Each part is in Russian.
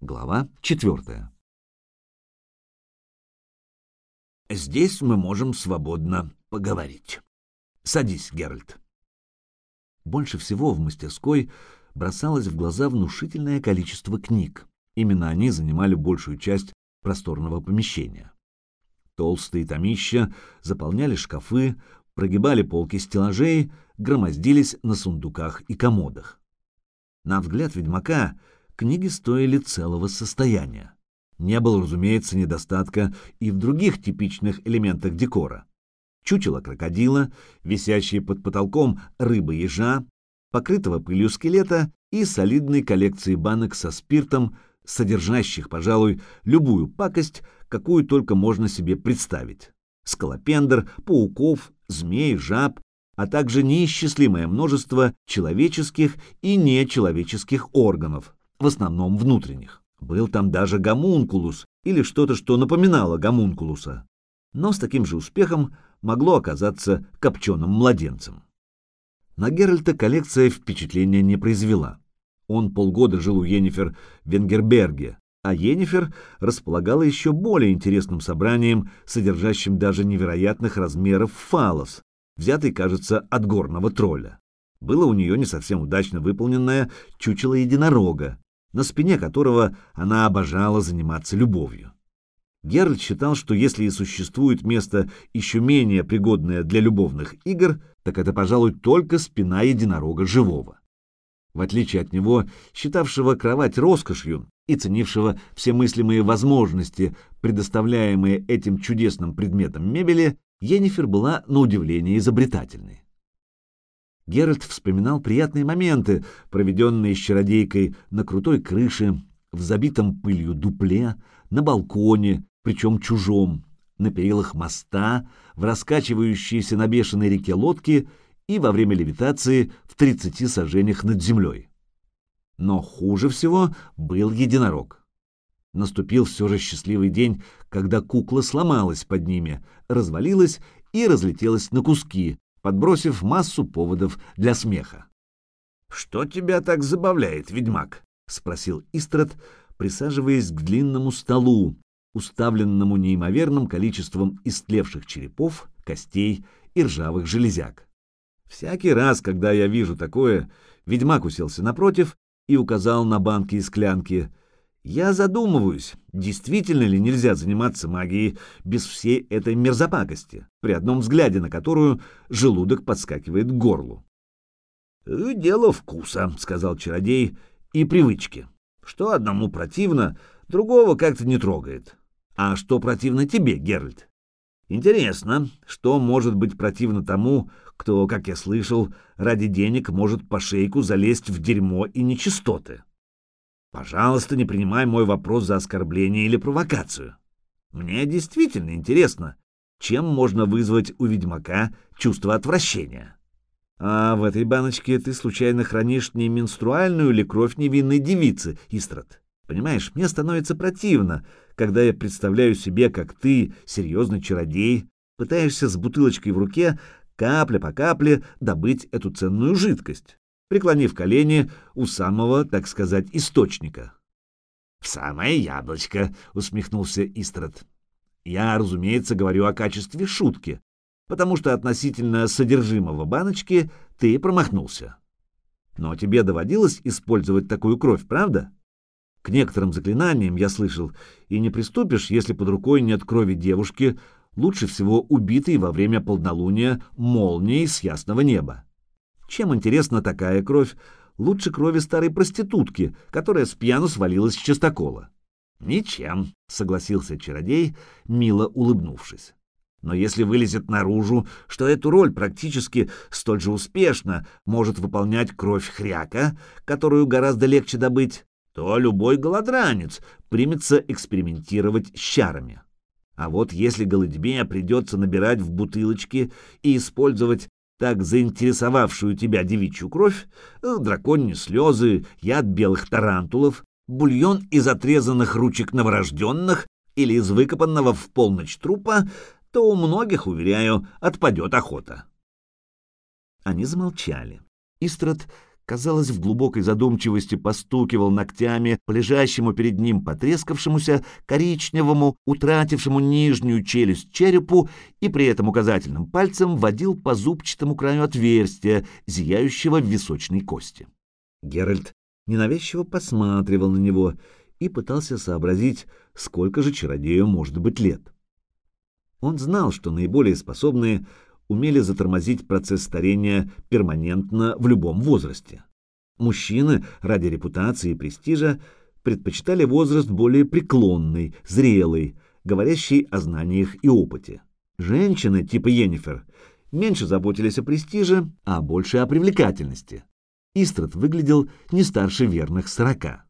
Глава четвертая. Здесь мы можем свободно поговорить. Садись, Геральт. Больше всего в мастерской бросалось в глаза внушительное количество книг. Именно они занимали большую часть просторного помещения. Толстые томища заполняли шкафы, прогибали полки стеллажей, громоздились на сундуках и комодах. На взгляд ведьмака книги стоили целого состояния. Не было, разумеется, недостатка и в других типичных элементах декора. Чучело крокодила, висящие под потолком рыбы-ежа, покрытого пылью скелета и солидной коллекции банок со спиртом, содержащих, пожалуй, любую пакость, какую только можно себе представить. Скалопендр, пауков, змей, жаб, а также неисчислимое множество человеческих и нечеловеческих органов, в основном внутренних. Был там даже гомункулус или что-то, что напоминало гомункулуса, но с таким же успехом могло оказаться копченым младенцем. На Геральта коллекция впечатления не произвела. Он полгода жил у Йеннифер в Венгерберге, а Йеннифер располагала еще более интересным собранием, содержащим даже невероятных размеров фалос, взятый, кажется, от горного тролля. Было у нее не совсем удачно выполненное чучело единорога, на спине которого она обожала заниматься любовью. Геральт считал, что если и существует место еще менее пригодное для любовных игр, так это, пожалуй, только спина единорога живого. В отличие от него, считавшего кровать роскошью и ценившего все мыслимые возможности, предоставляемые этим чудесным предметом мебели, Енифер была на удивление изобретательной. Геральт вспоминал приятные моменты, проведенные с чародейкой на крутой крыше, в забитом пылью дупле, на балконе, причем чужом, на перилах моста, в раскачивающейся на бешеной реке лодке и во время левитации в 30 сажениях над землей. Но хуже всего был единорог. Наступил все же счастливый день, когда кукла сломалась под ними, развалилась и разлетелась на куски, подбросив массу поводов для смеха. «Что тебя так забавляет, ведьмак?» — спросил Истрат, присаживаясь к длинному столу, уставленному неимоверным количеством истлевших черепов, костей и ржавых железяк. Всякий раз, когда я вижу такое, ведьмак уселся напротив и указал на банки и склянки. Я задумываюсь, действительно ли нельзя заниматься магией без всей этой мерзопакости, при одном взгляде на которую желудок подскакивает к горлу. «Э, «Дело вкуса», — сказал чародей, — «и привычки. Что одному противно, другого как-то не трогает. А что противно тебе, Геральт? Интересно, что может быть противно тому, кто, как я слышал, ради денег может по шейку залезть в дерьмо и нечистоты? Пожалуйста, не принимай мой вопрос за оскорбление или провокацию. Мне действительно интересно, чем можно вызвать у ведьмака чувство отвращения. А в этой баночке ты случайно хранишь не менструальную или кровь невинной девицы, Истрат? Понимаешь, мне становится противно, когда я представляю себе, как ты, серьезный чародей, пытаешься с бутылочкой в руке капля по капле добыть эту ценную жидкость, преклонив колени у самого, так сказать, источника. — В самое яблочко, — усмехнулся Истрат. — Я, разумеется, говорю о качестве шутки, потому что относительно содержимого баночки ты промахнулся. Но тебе доводилось использовать такую кровь, правда? — к некоторым заклинаниям, я слышал, и не приступишь, если под рукой нет крови девушки, лучше всего убитой во время полнолуния молнией с ясного неба. Чем интересна такая кровь? Лучше крови старой проститутки, которая с пьяну свалилась с частокола. «Ничем», — согласился чародей, мило улыбнувшись. Но если вылезет наружу, что эту роль практически столь же успешно может выполнять кровь хряка, которую гораздо легче добыть, то любой голодранец примется экспериментировать с чарами. А вот если голодьбе придется набирать в бутылочки и использовать так заинтересовавшую тебя девичью кровь, э, драконьи слезы, яд белых тарантулов, бульон из отрезанных ручек новорожденных или из выкопанного в полночь трупа, то у многих, уверяю, отпадет охота. Они замолчали. Истрат казалось, в глубокой задумчивости постукивал ногтями по лежащему перед ним потрескавшемуся, коричневому, утратившему нижнюю челюсть черепу и при этом указательным пальцем водил по зубчатому краю отверстия, зияющего в височной кости. Геральт ненавязчиво посматривал на него и пытался сообразить, сколько же чародею может быть лет. Он знал, что наиболее способные умели затормозить процесс старения перманентно в любом возрасте. Мужчины ради репутации и престижа предпочитали возраст более преклонный, зрелый, говорящий о знаниях и опыте. Женщины типа Йеннифер меньше заботились о престиже, а больше о привлекательности. Истрат выглядел не старше верных сорока.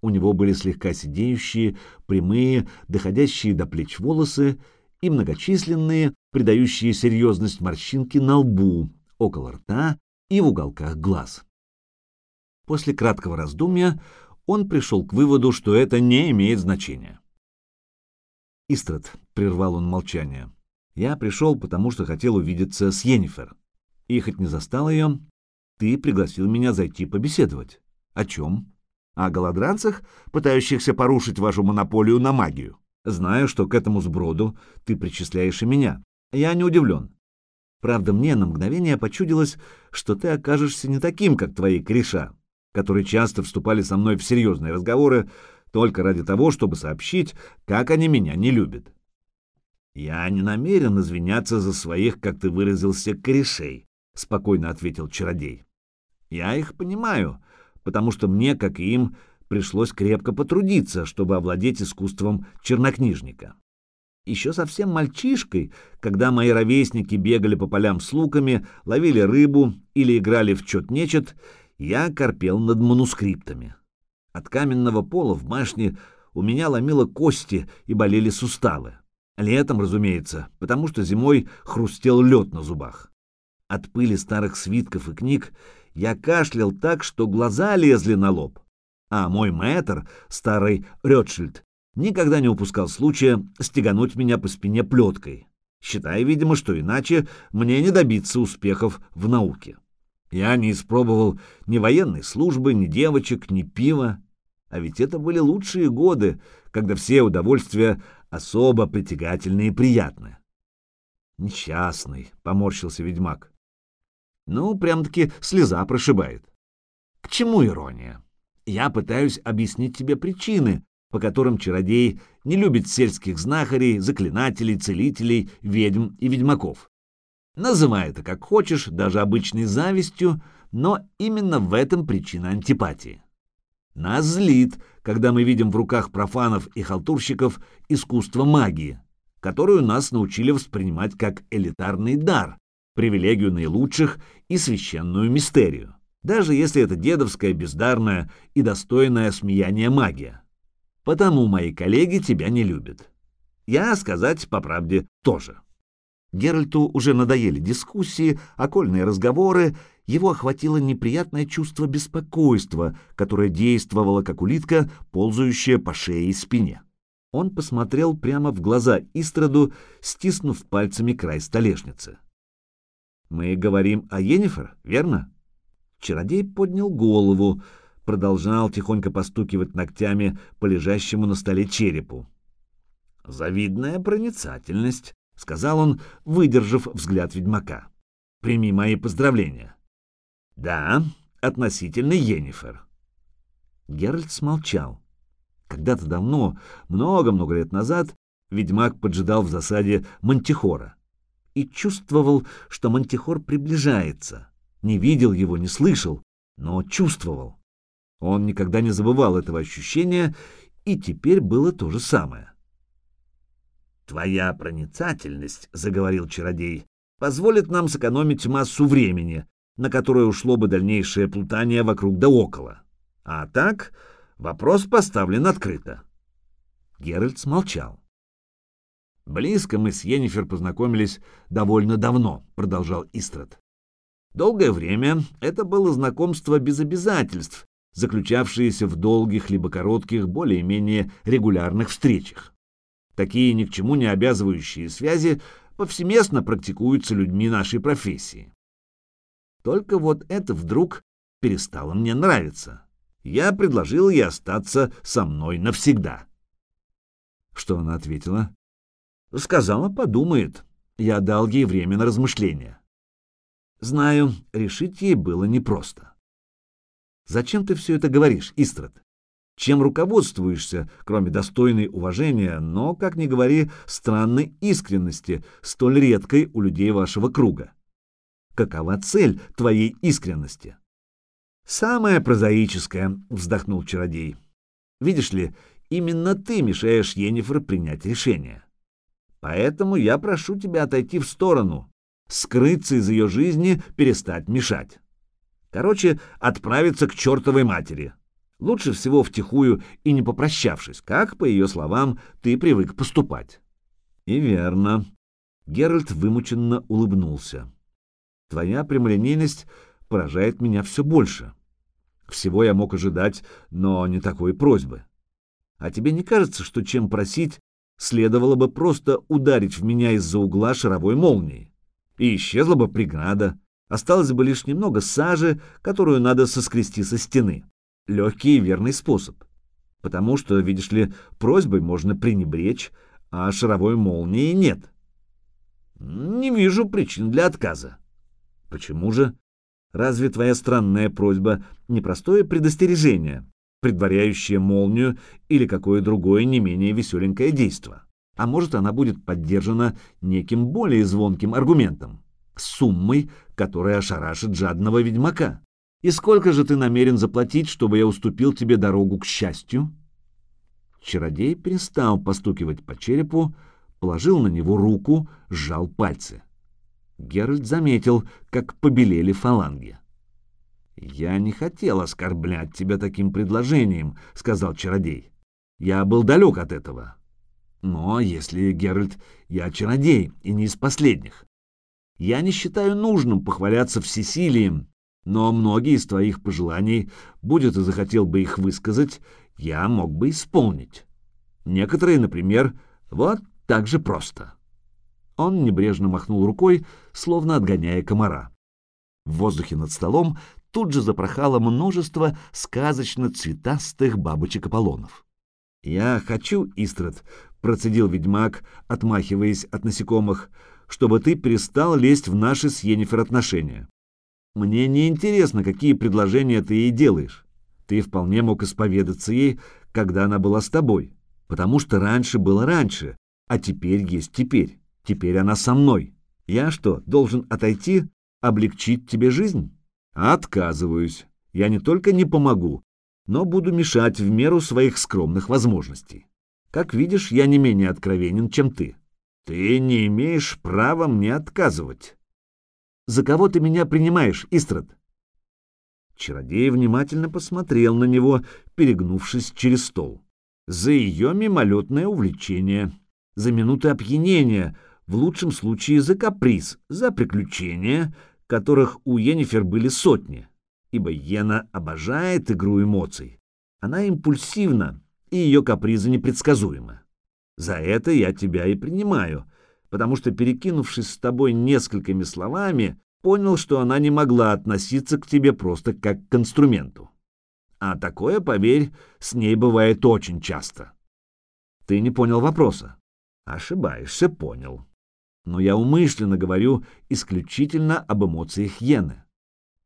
У него были слегка сидеющие, прямые, доходящие до плеч волосы и многочисленные, придающие серьезность морщинки на лбу, около рта и в уголках глаз. После краткого раздумья он пришел к выводу, что это не имеет значения. «Истрат», — прервал он молчание, — «я пришел, потому что хотел увидеться с Йеннифер. И хоть не застал ее, ты пригласил меня зайти побеседовать. О чем? О голодранцах, пытающихся порушить вашу монополию на магию. Знаю, что к этому сброду ты причисляешь и меня. Я не удивлен. Правда, мне на мгновение почудилось, что ты окажешься не таким, как твои кореша, которые часто вступали со мной в серьезные разговоры только ради того, чтобы сообщить, как они меня не любят. Я не намерен извиняться за своих, как ты выразился, корешей, — спокойно ответил чародей. Я их понимаю, потому что мне, как и им, пришлось крепко потрудиться, чтобы овладеть искусством чернокнижника. Еще совсем мальчишкой, когда мои ровесники бегали по полям с луками, ловили рыбу или играли в чет-нечет, я корпел над манускриптами. От каменного пола в башне у меня ломило кости и болели суставы. Летом, разумеется, потому что зимой хрустел лед на зубах. От пыли старых свитков и книг я кашлял так, что глаза лезли на лоб. А мой мэтр, старый Ротшильд, никогда не упускал случая стегануть меня по спине плеткой, считая, видимо, что иначе мне не добиться успехов в науке. Я не испробовал ни военной службы, ни девочек, ни пива. А ведь это были лучшие годы, когда все удовольствия особо притягательны и приятны. Несчастный, — поморщился ведьмак. Ну, прям-таки слеза прошибает. К чему ирония? Я пытаюсь объяснить тебе причины, по которым чародей не любит сельских знахарей, заклинателей, целителей, ведьм и ведьмаков. Называй это как хочешь, даже обычной завистью, но именно в этом причина антипатии. Нас злит, когда мы видим в руках профанов и халтурщиков искусство магии, которую нас научили воспринимать как элитарный дар, привилегию наилучших и священную мистерию даже если это дедовская, бездарная и достойная смеяния магия. Потому мои коллеги тебя не любят. Я, сказать по правде, тоже. Геральту уже надоели дискуссии, окольные разговоры, его охватило неприятное чувство беспокойства, которое действовало как улитка, ползающая по шее и спине. Он посмотрел прямо в глаза Истраду, стиснув пальцами край столешницы. «Мы говорим о Йеннифер, верно?» Чародей поднял голову, продолжал тихонько постукивать ногтями по лежащему на столе черепу. «Завидная проницательность», — сказал он, выдержав взгляд ведьмака. «Прими мои поздравления». «Да, относительно Йеннифер». Геральт смолчал. Когда-то давно, много-много лет назад, ведьмак поджидал в засаде Мантихора и чувствовал, что Мантихор приближается не видел его, не слышал, но чувствовал. Он никогда не забывал этого ощущения, и теперь было то же самое. «Твоя проницательность, — заговорил чародей, — позволит нам сэкономить массу времени, на которое ушло бы дальнейшее плутание вокруг да около. А так вопрос поставлен открыто». Геральт смолчал. «Близко мы с Йеннифер познакомились довольно давно», — продолжал Истрад. Долгое время это было знакомство без обязательств, заключавшееся в долгих либо коротких, более-менее регулярных встречах. Такие ни к чему не обязывающие связи повсеместно практикуются людьми нашей профессии. Только вот это вдруг перестала мне нравиться. Я предложил ей остаться со мной навсегда. Что она ответила? Сказала, подумает. Я дал ей время на размышления. Знаю, решить ей было непросто. Зачем ты все это говоришь, Истрат? Чем руководствуешься, кроме достойной уважения, но, как ни говори, странной искренности, столь редкой у людей вашего круга? Какова цель твоей искренности? Самая прозаическая, вздохнул чародей. Видишь ли, именно ты мешаешь Йеннифер принять решение. Поэтому я прошу тебя отойти в сторону, скрыться из ее жизни, перестать мешать. Короче, отправиться к чертовой матери. Лучше всего втихую и не попрощавшись, как, по ее словам, ты привык поступать. И верно. Геральт вымученно улыбнулся. Твоя прямолинейность поражает меня все больше. Всего я мог ожидать, но не такой просьбы. А тебе не кажется, что чем просить, следовало бы просто ударить в меня из-за угла шаровой молнией? И исчезла бы преграда, осталось бы лишь немного сажи, которую надо соскрести со стены легкий и верный способ. Потому что, видишь ли, просьбой можно пренебречь, а шаровой молнии нет. Не вижу причин для отказа. Почему же? Разве твоя странная просьба не простое предостережение, предваряющее молнию или какое другое не менее веселенькое действо? А может, она будет поддержана неким более звонким аргументом, суммой, которая ошарашит жадного ведьмака? И сколько же ты намерен заплатить, чтобы я уступил тебе дорогу к счастью? Чародей перестал постукивать по черепу, положил на него руку, сжал пальцы. Геральт заметил, как побелели фаланги. «Я не хотел оскорблять тебя таким предложением», — сказал чародей. «Я был далек от этого. Но, если, Геральт, я чародей и не из последних. Я не считаю нужным похваляться всесилием но многие из твоих пожеланий, будет и захотел бы их высказать, я мог бы исполнить. Некоторые, например, вот так же просто. Он небрежно махнул рукой, словно отгоняя комара. В воздухе над столом тут же запрохало множество сказочно-цветастых бабочек-аполлонов. «Я хочу, Истрат», — процедил ведьмак, отмахиваясь от насекомых, — «чтобы ты перестал лезть в наши с Йеннифер отношения. Мне не интересно, какие предложения ты ей делаешь. Ты вполне мог исповедаться ей, когда она была с тобой, потому что раньше было раньше, а теперь есть теперь. Теперь она со мной. Я что, должен отойти, облегчить тебе жизнь? Отказываюсь. Я не только не помогу, но буду мешать в меру своих скромных возможностей. Как видишь, я не менее откровенен, чем ты. Ты не имеешь права мне отказывать. За кого ты меня принимаешь, Истрад?» Чародей внимательно посмотрел на него, перегнувшись через стол. За ее мимолетное увлечение, за минуты опьянения, в лучшем случае за каприз, за приключения, которых у Йеннифер были сотни, ибо Йена обожает игру эмоций. Она импульсивна, и ее капризы непредсказуемы. За это я тебя и принимаю, потому что, перекинувшись с тобой несколькими словами, понял, что она не могла относиться к тебе просто как к инструменту. А такое, поверь, с ней бывает очень часто. Ты не понял вопроса. Ошибаешься, понял. Но я умышленно говорю исключительно об эмоциях Йены.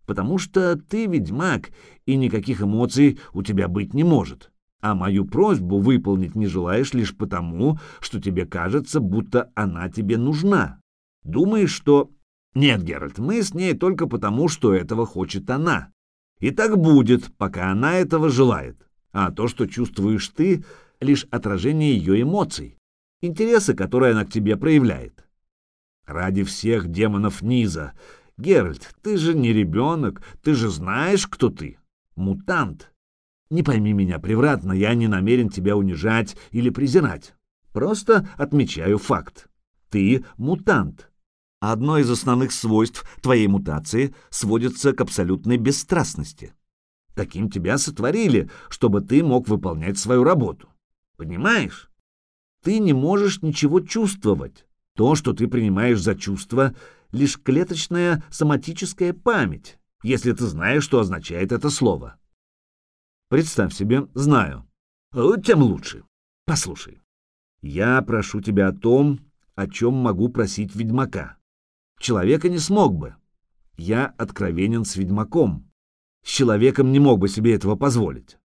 Потому что ты ведьмак, и никаких эмоций у тебя быть не может а мою просьбу выполнить не желаешь лишь потому, что тебе кажется, будто она тебе нужна. Думаешь, что... Нет, Геральт, мы с ней только потому, что этого хочет она. И так будет, пока она этого желает. А то, что чувствуешь ты, лишь отражение ее эмоций, интересы, которые она к тебе проявляет. Ради всех демонов низа. Геральт, ты же не ребенок, ты же знаешь, кто ты. Мутант. Не пойми меня превратно, я не намерен тебя унижать или презирать. Просто отмечаю факт. Ты мутант. Одно из основных свойств твоей мутации сводится к абсолютной бесстрастности. Таким тебя сотворили, чтобы ты мог выполнять свою работу. Понимаешь? Ты не можешь ничего чувствовать. То, что ты принимаешь за чувство, лишь клеточная соматическая память, если ты знаешь, что означает это слово. Представь себе, знаю. Тем лучше. Послушай. Я прошу тебя о том, о чем могу просить ведьмака. Человека не смог бы. Я откровенен с ведьмаком. С человеком не мог бы себе этого позволить.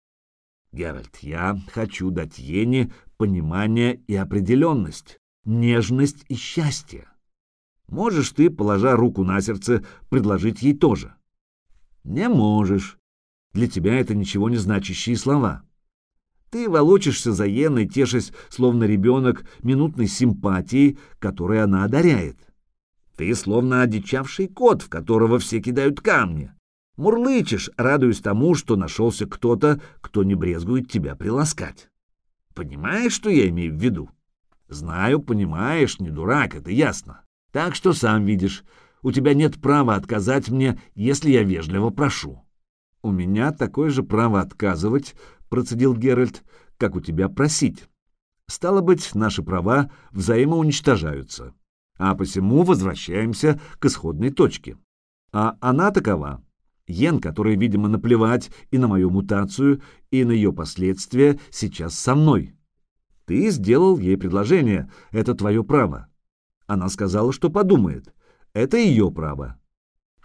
Геральт, я хочу дать Йене понимание и определенность, нежность и счастье. Можешь ты, положа руку на сердце, предложить ей тоже? Не можешь. Для тебя это ничего не значащие слова. Ты волочишься за Йеной, тешась, словно ребенок, минутной симпатией, которой она одаряет. Ты словно одичавший кот, в которого все кидают камни. Мурлычешь, радуясь тому, что нашелся кто-то, кто не брезгует тебя приласкать. Понимаешь, что я имею в виду? Знаю, понимаешь, не дурак, это ясно. Так что сам видишь, у тебя нет права отказать мне, если я вежливо прошу. У меня такое же право отказывать, процедил Геральт, как у тебя просить. Стало быть, наши права взаимоуничтожаются, а посему возвращаемся к исходной точке. А она такова. Йен, который, видимо, наплевать и на мою мутацию, и на ее последствия, сейчас со мной. Ты сделал ей предложение, это твое право. Она сказала, что подумает. Это ее право.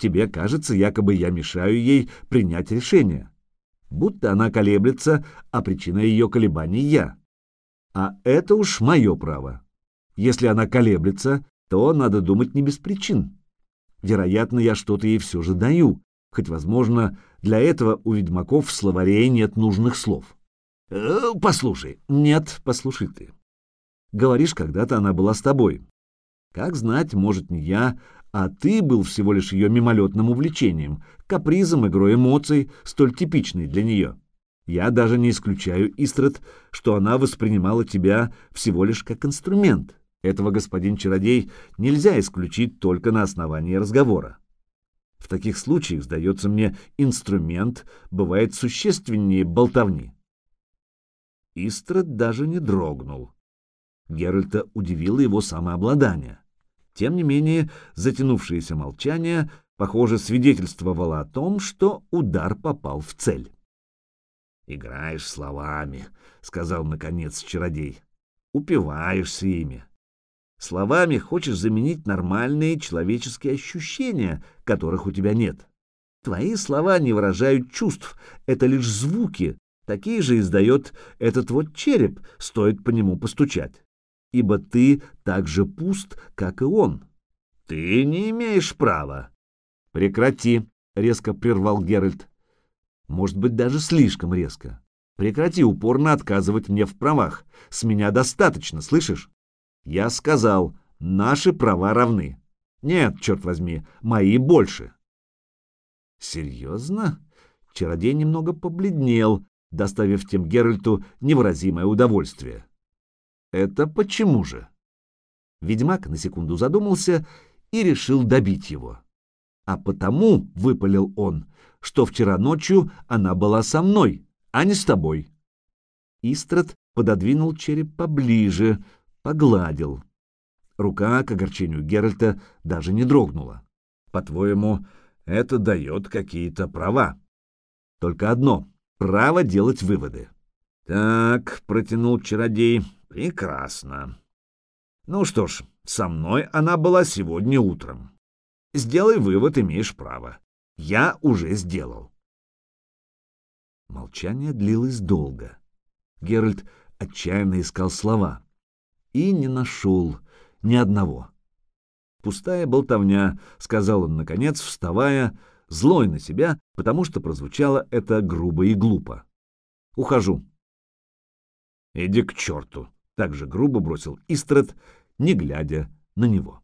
Тебе кажется, якобы я мешаю ей принять решение. Будто она колеблется, а причина ее колебаний я. А это уж мое право. Если она колеблется, то надо думать не без причин. Вероятно, я что-то ей все же даю, хоть, возможно, для этого у ведьмаков в словаре нет нужных слов. Э, послушай. Нет, послушай ты. Говоришь, когда-то она была с тобой. Как знать, может, не я, а ты был всего лишь ее мимолетным увлечением, капризом, игрой эмоций, столь типичной для нее. Я даже не исключаю, Истрат, что она воспринимала тебя всего лишь как инструмент. Этого, господин чародей, нельзя исключить только на основании разговора. В таких случаях, сдается мне, инструмент бывает существеннее болтовни. Истрад даже не дрогнул. Геральта удивило его самообладание. Тем не менее, затянувшееся молчание, похоже, свидетельствовало о том, что удар попал в цель. «Играешь словами», — сказал, наконец, чародей. «Упиваешься ими. Словами хочешь заменить нормальные человеческие ощущения, которых у тебя нет. Твои слова не выражают чувств, это лишь звуки, такие же издает этот вот череп, стоит по нему постучать. Ибо ты так же пуст, как и он. Ты не имеешь права. Прекрати, — резко прервал Геральт. Может быть, даже слишком резко. Прекрати упорно отказывать мне в правах. С меня достаточно, слышишь? Я сказал, наши права равны. Нет, черт возьми, мои больше. Серьезно? Чародей немного побледнел, доставив тем Геральту невыразимое удовольствие. Это почему же? Ведьмак на секунду задумался и решил добить его. А потому, — выпалил он, — что вчера ночью она была со мной, а не с тобой. Истрат пододвинул череп поближе, погладил. Рука, к огорчению Геральта, даже не дрогнула. По-твоему, это дает какие-то права? Только одно — право делать выводы. Так, протянул чародей, прекрасно. Ну что ж, со мной она была сегодня утром. Сделай вывод, имеешь право. Я уже сделал. Молчание длилось долго. Геральт отчаянно искал слова и не нашел ни одного. «Пустая болтовня», — сказал он, наконец, вставая, злой на себя, потому что прозвучало это грубо и глупо. «Ухожу». «Иди к черту», — так же грубо бросил Истрат, не глядя на него.